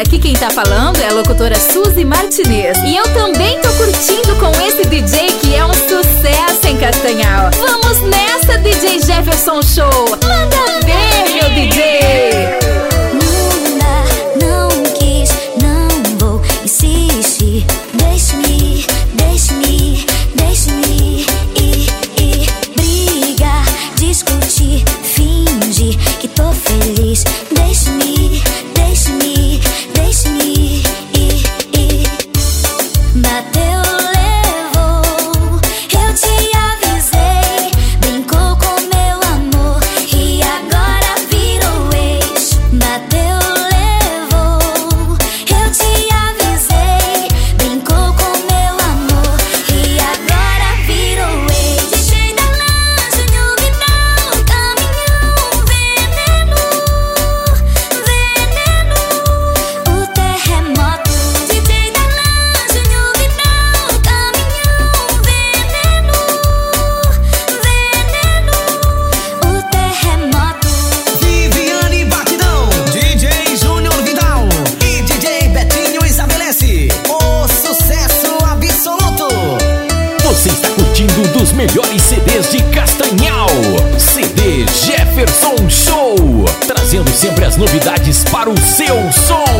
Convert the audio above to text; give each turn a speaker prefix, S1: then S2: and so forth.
S1: aqui quem tá falando é a locutora Suzy Martinez. E eu também tô curtindo com esse DJ que é um sucesso em Castanhal. Vamos nessa, DJ Jefferson Show! Manda ver, meu DJ!
S2: Não quis, não vou insistir.
S3: Um dos melhores CDs de Castanhal. CD Jefferson Show. Trazendo sempre as novidades para o seu som.